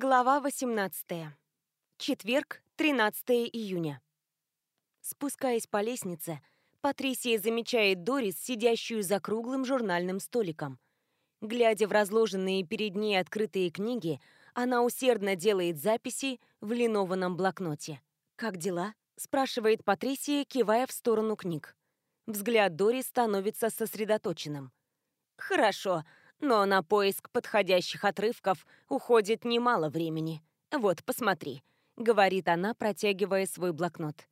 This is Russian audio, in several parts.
Глава 18. Четверг, 13 июня. Спускаясь по лестнице, Патрисия замечает Дорис, сидящую за круглым журнальным столиком. Глядя в разложенные перед ней открытые книги, она усердно делает записи в линованном блокноте. «Как дела?» – спрашивает Патрисия, кивая в сторону книг. Взгляд Дорис становится сосредоточенным. «Хорошо, но на поиск подходящих отрывков уходит немало времени. Вот, посмотри», — говорит она, протягивая свой блокнот.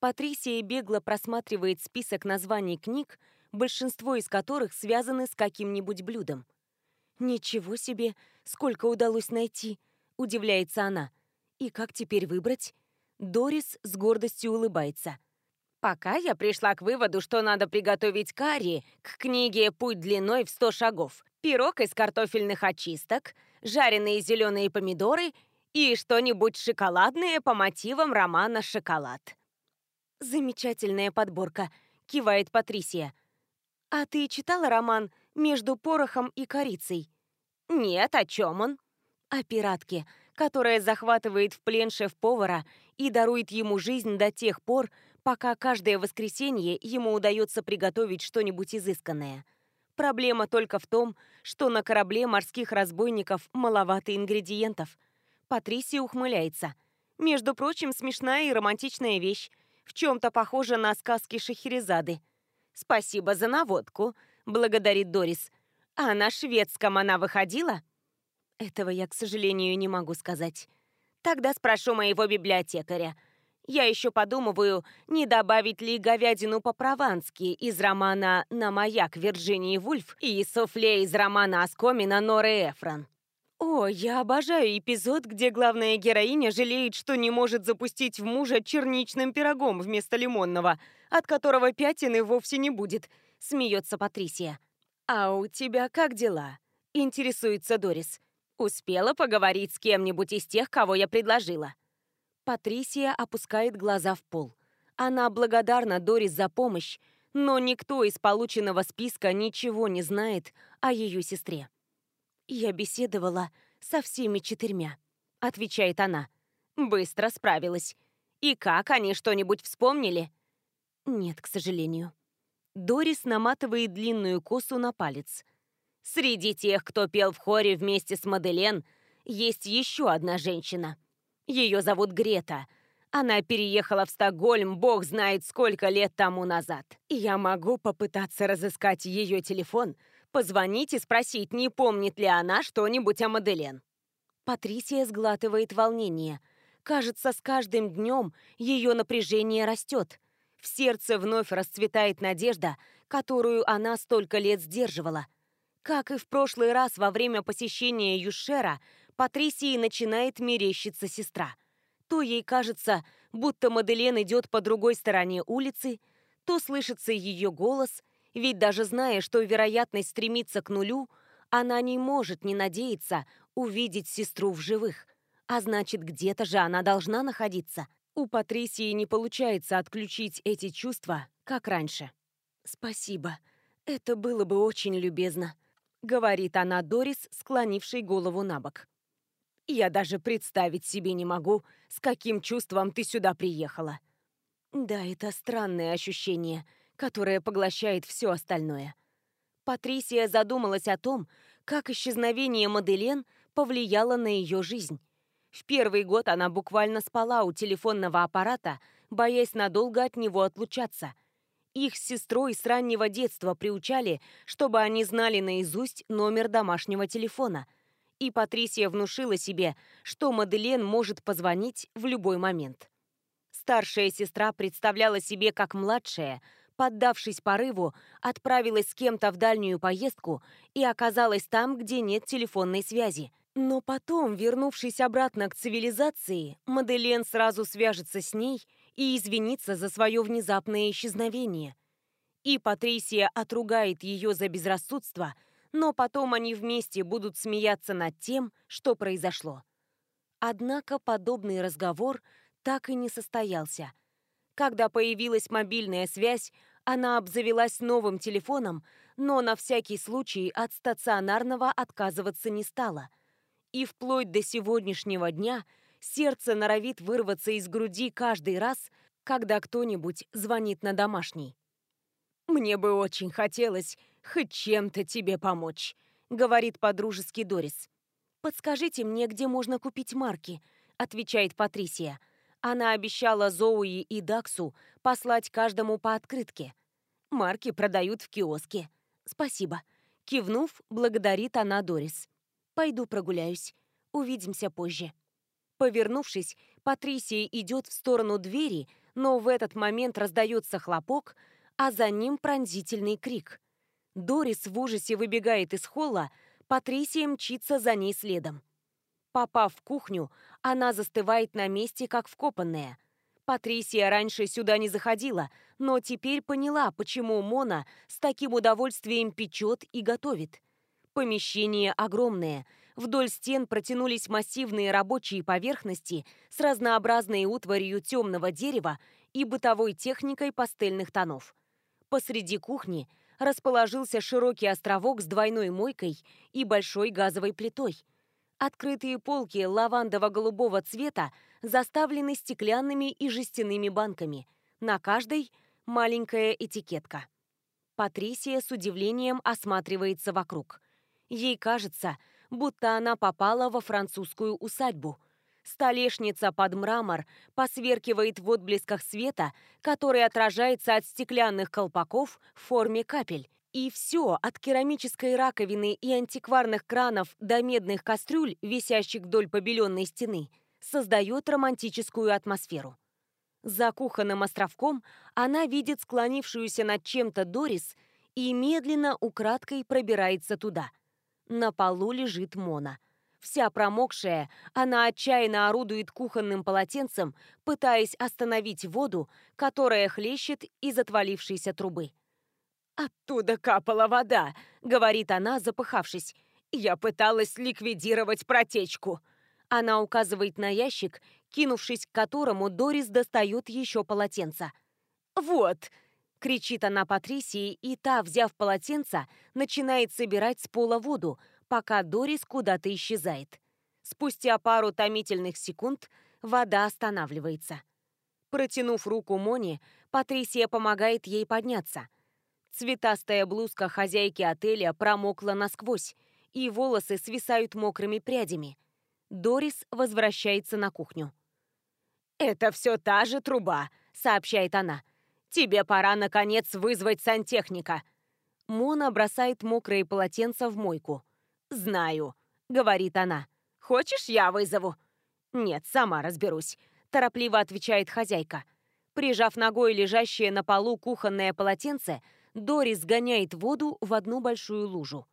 Патрисия бегло просматривает список названий книг, большинство из которых связаны с каким-нибудь блюдом. «Ничего себе, сколько удалось найти!» — удивляется она. «И как теперь выбрать?» Дорис с гордостью улыбается. «Пока я пришла к выводу, что надо приготовить карри к книге «Путь длиной в сто шагов», пирог из картофельных очисток, жареные зеленые помидоры и что-нибудь шоколадное по мотивам романа «Шоколад». «Замечательная подборка», — кивает Патрисия. «А ты читала роман «Между порохом и корицей»?» «Нет, о чем он?» «О пиратке, которая захватывает в плен шеф-повара и дарует ему жизнь до тех пор, пока каждое воскресенье ему удается приготовить что-нибудь изысканное». Проблема только в том, что на корабле морских разбойников маловато ингредиентов. Патрисия ухмыляется. Между прочим, смешная и романтичная вещь. В чем-то похожа на сказки Шахерезады. «Спасибо за наводку», — благодарит Дорис. «А на шведском она выходила?» Этого я, к сожалению, не могу сказать. Тогда спрошу моего библиотекаря. Я еще подумываю, не добавить ли говядину по-провански из романа «На маяк» Вирджинии Вульф и суфле из романа Оскомина Норы Эфрон. О, я обожаю эпизод, где главная героиня жалеет, что не может запустить в мужа черничным пирогом вместо лимонного, от которого пятины вовсе не будет, смеется Патрисия. «А у тебя как дела?» – интересуется Дорис. «Успела поговорить с кем-нибудь из тех, кого я предложила?» Патрисия опускает глаза в пол. Она благодарна Дорис за помощь, но никто из полученного списка ничего не знает о ее сестре. «Я беседовала со всеми четырьмя», — отвечает она. Быстро справилась. «И как, они что-нибудь вспомнили?» «Нет, к сожалению». Дорис наматывает длинную косу на палец. «Среди тех, кто пел в хоре вместе с Маделен, есть еще одна женщина — ее зовут Грета. Она переехала в Стокгольм, бог знает сколько лет тому назад. Я могу попытаться разыскать ее телефон, позвонить и спросить, не помнит ли она что-нибудь о Маделен. Патрисия сглатывает волнение. Кажется, с каждым днем ее напряжение растет. В сердце вновь расцветает надежда, которую она столько лет сдерживала. Как и в прошлый раз во время посещения Юшера, Патрисии начинает мерещиться сестра. То ей кажется, будто Маделен идет по другой стороне улицы, то слышится ее голос, ведь даже зная, что вероятность стремится к нулю, она не может не надеяться увидеть сестру в живых. А значит, где-то же она должна находиться. У Патрисии не получается отключить эти чувства, как раньше. «Спасибо. Это было бы очень любезно», — говорит она Дорис, склонившей голову на бок. Я даже представить себе не могу, с каким чувством ты сюда приехала. Да, это странное ощущение, которое поглощает все остальное. Патрисия задумалась о том, как исчезновение Маделен повлияло на ее жизнь. В первый год она буквально спала у телефонного аппарата, боясь надолго от него отлучаться. Их с сестрой с раннего детства приучали, чтобы они знали наизусть номер домашнего телефона – и Патрисия внушила себе, что Маделен может позвонить в любой момент. Старшая сестра представляла себе, как младшая, поддавшись порыву, отправилась с кем-то в дальнюю поездку и оказалась там, где нет телефонной связи. Но потом, вернувшись обратно к цивилизации, Маделен сразу свяжется с ней и извинится за свое внезапное исчезновение. И Патрисия отругает ее за безрассудство – но потом они вместе будут смеяться над тем, что произошло. Однако подобный разговор так и не состоялся. Когда появилась мобильная связь, она обзавелась новым телефоном, но на всякий случай от стационарного отказываться не стала. И вплоть до сегодняшнего дня сердце норовит вырваться из груди каждый раз, когда кто-нибудь звонит на домашний. «Мне бы очень хотелось хоть чем-то тебе помочь», — говорит подружески Дорис. «Подскажите мне, где можно купить марки», — отвечает Патрисия. Она обещала Зоуи и Даксу послать каждому по открытке. Марки продают в киоске. Спасибо. Кивнув, благодарит она Дорис. Пойду прогуляюсь. Увидимся позже. Повернувшись, Патрисия идет в сторону двери, но в этот момент раздается хлопок, а за ним пронзительный крик. Дорис в ужасе выбегает из холла, Патрисия мчится за ней следом. Попав в кухню, она застывает на месте, как вкопанная. Патрисия раньше сюда не заходила, но теперь поняла, почему Мона с таким удовольствием печет и готовит. Помещение огромное. Вдоль стен протянулись массивные рабочие поверхности с разнообразной утварью темного дерева и бытовой техникой пастельных тонов. Посреди кухни расположился широкий островок с двойной мойкой и большой газовой плитой – Открытые полки лавандово-голубого цвета заставлены стеклянными и жестяными банками. На каждой маленькая этикетка. Патрисия с удивлением осматривается вокруг. Ей кажется, будто она попала во французскую усадьбу. Столешница под мрамор посверкивает в отблесках света, который отражается от стеклянных колпаков в форме капель. И все, от керамической раковины и антикварных кранов до медных кастрюль, висящих вдоль побеленной стены, создает романтическую атмосферу. За кухонным островком она видит склонившуюся над чем-то Дорис и медленно украдкой пробирается туда. На полу лежит Мона. Вся промокшая, она отчаянно орудует кухонным полотенцем, пытаясь остановить воду, которая хлещет из отвалившейся трубы. «Оттуда капала вода», — говорит она, запыхавшись. «Я пыталась ликвидировать протечку». Она указывает на ящик, кинувшись к которому Дорис достает еще полотенце. «Вот!» — кричит она Патрисии, и та, взяв полотенце, начинает собирать с пола воду, пока Дорис куда-то исчезает. Спустя пару томительных секунд вода останавливается. Протянув руку Мони, Патрисия помогает ей подняться — Цветастая блузка хозяйки отеля промокла насквозь, и волосы свисают мокрыми прядями. Дорис возвращается на кухню. «Это все та же труба», — сообщает она. «Тебе пора, наконец, вызвать сантехника». Мона бросает мокрые полотенца в мойку. «Знаю», — говорит она. «Хочешь, я вызову?» «Нет, сама разберусь», — торопливо отвечает хозяйка. Прижав ногой лежащее на полу кухонное полотенце, Дори сгоняет воду в одну большую лужу.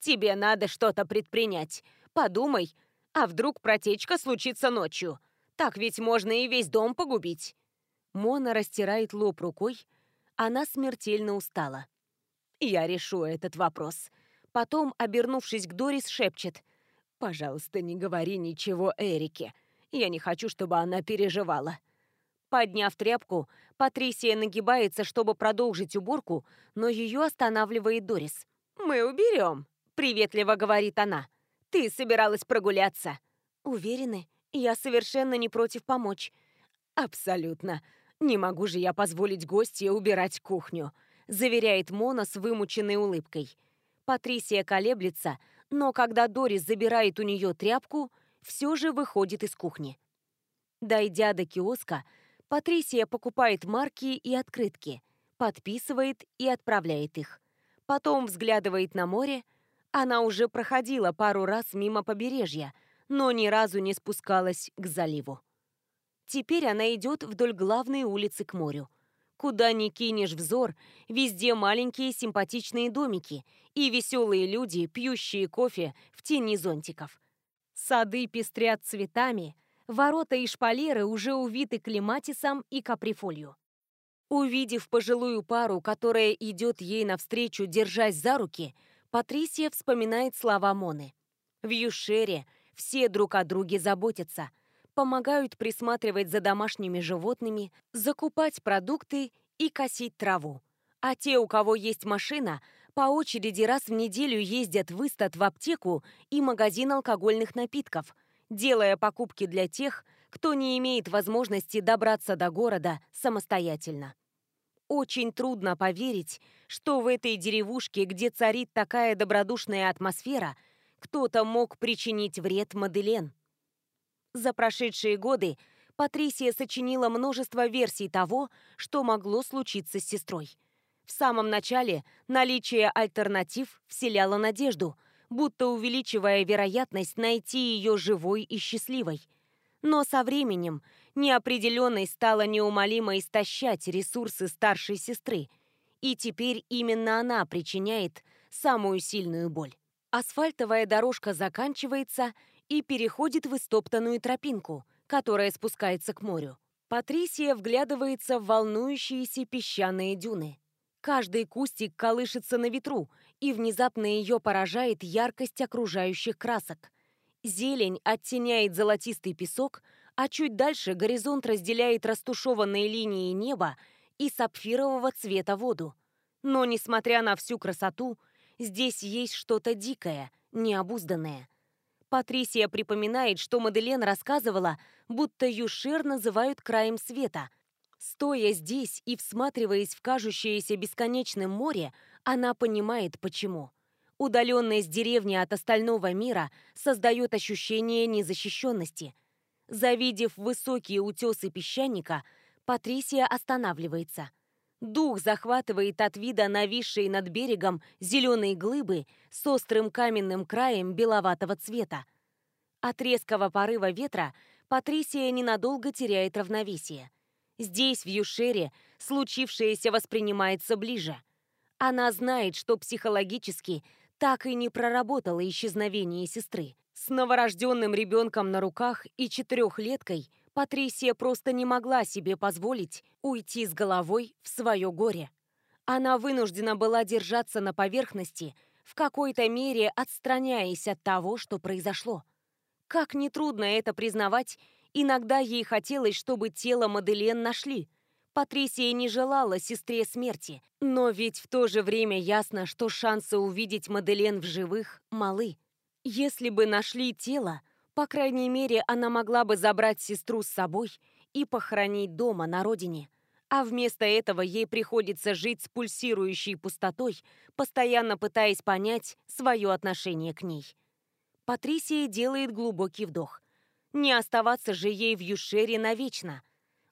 «Тебе надо что-то предпринять. Подумай, а вдруг протечка случится ночью? Так ведь можно и весь дом погубить». Мона растирает лоб рукой. Она смертельно устала. «Я решу этот вопрос». Потом, обернувшись к Дорис, шепчет. «Пожалуйста, не говори ничего Эрике. Я не хочу, чтобы она переживала. Подняв тряпку, Патрисия нагибается, чтобы продолжить уборку, но ее останавливает Дорис. «Мы уберем», — приветливо говорит она. «Ты собиралась прогуляться». «Уверены? Я совершенно не против помочь». «Абсолютно. Не могу же я позволить гостье убирать кухню», — заверяет Мона с вымученной улыбкой. Патрисия колеблется, но когда Дорис забирает у нее тряпку, все же выходит из кухни. Дойдя до киоска, Патрисия покупает марки и открытки, подписывает и отправляет их. Потом взглядывает на море. Она уже проходила пару раз мимо побережья, но ни разу не спускалась к заливу. Теперь она идет вдоль главной улицы к морю. Куда ни кинешь взор, везде маленькие симпатичные домики и веселые люди, пьющие кофе в тени зонтиков. Сады пестрят цветами – Ворота и шпалеры уже увиты клематисом и каприфолью. Увидев пожилую пару, которая идет ей навстречу, держась за руки, Патрисия вспоминает слова Моны. В Юшере все друг о друге заботятся, помогают присматривать за домашними животными, закупать продукты и косить траву. А те, у кого есть машина, по очереди раз в неделю ездят в Истат в аптеку и магазин алкогольных напитков, делая покупки для тех, кто не имеет возможности добраться до города самостоятельно. Очень трудно поверить, что в этой деревушке, где царит такая добродушная атмосфера, кто-то мог причинить вред Маделен. За прошедшие годы Патрисия сочинила множество версий того, что могло случиться с сестрой. В самом начале наличие альтернатив вселяло надежду, будто увеличивая вероятность найти ее живой и счастливой. Но со временем неопределенность стала неумолимо истощать ресурсы старшей сестры, и теперь именно она причиняет самую сильную боль. Асфальтовая дорожка заканчивается и переходит в истоптанную тропинку – которая спускается к морю. Патрисия вглядывается в волнующиеся песчаные дюны. Каждый кустик колышется на ветру, и внезапно ее поражает яркость окружающих красок. Зелень оттеняет золотистый песок, а чуть дальше горизонт разделяет растушеванные линии неба и сапфирового цвета воду. Но, несмотря на всю красоту, здесь есть что-то дикое, необузданное – Патрисия припоминает, что Маделен рассказывала, будто Юшер называют краем света. Стоя здесь и всматриваясь в кажущееся бесконечным море, она понимает, почему. Удаленность деревни от остального мира создает ощущение незащищенности. Завидев высокие утесы песчаника, Патрисия останавливается. Дух захватывает от вида нависшей над берегом зеленые глыбы с острым каменным краем беловатого цвета. От резкого порыва ветра Патрисия ненадолго теряет равновесие. Здесь, в Юшере, случившееся воспринимается ближе. Она знает, что психологически так и не проработала исчезновение сестры. С новорожденным ребенком на руках и четырехлеткой Патрисия просто не могла себе позволить уйти с головой в свое горе. Она вынуждена была держаться на поверхности, в какой-то мере отстраняясь от того, что произошло. Как нетрудно это признавать, иногда ей хотелось, чтобы тело Маделен нашли. Патрисия не желала сестре смерти, но ведь в то же время ясно, что шансы увидеть Маделен в живых малы. Если бы нашли тело, по крайней мере, она могла бы забрать сестру с собой и похоронить дома на родине. А вместо этого ей приходится жить с пульсирующей пустотой, постоянно пытаясь понять свое отношение к ней. Патрисия делает глубокий вдох. Не оставаться же ей в Юшере навечно.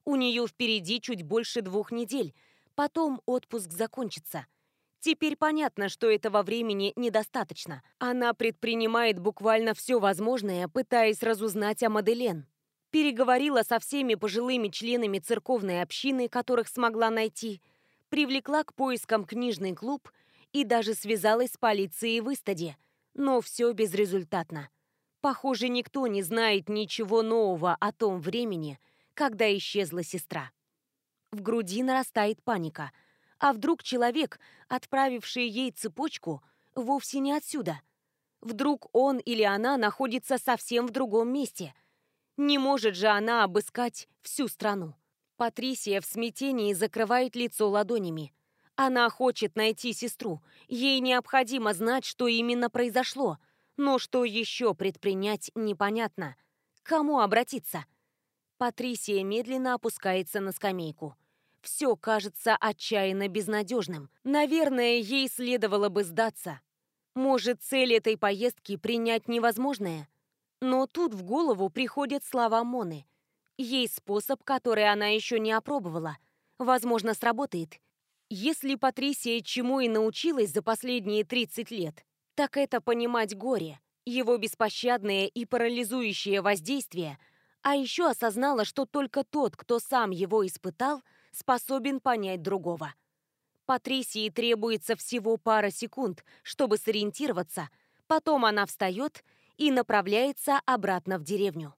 У нее впереди чуть больше двух недель, потом отпуск закончится – Теперь понятно, что этого времени недостаточно. Она предпринимает буквально все возможное, пытаясь разузнать о Маделен. Переговорила со всеми пожилыми членами церковной общины, которых смогла найти, привлекла к поискам книжный клуб и даже связалась с полицией в Истаде. Но все безрезультатно. Похоже, никто не знает ничего нового о том времени, когда исчезла сестра. В груди нарастает паника – а вдруг человек, отправивший ей цепочку, вовсе не отсюда? Вдруг он или она находится совсем в другом месте? Не может же она обыскать всю страну. Патрисия в смятении закрывает лицо ладонями. Она хочет найти сестру. Ей необходимо знать, что именно произошло. Но что еще предпринять, непонятно. К кому обратиться? Патрисия медленно опускается на скамейку. Все кажется отчаянно безнадежным. Наверное, ей следовало бы сдаться. Может, цель этой поездки принять невозможное? Но тут в голову приходят слова Моны. Есть способ, который она еще не опробовала. Возможно, сработает. Если Патрисия чему и научилась за последние 30 лет, так это понимать горе, его беспощадное и парализующее воздействие, а еще осознала, что только тот, кто сам его испытал – способен понять другого. Патрисии требуется всего пара секунд, чтобы сориентироваться, потом она встает и направляется обратно в деревню.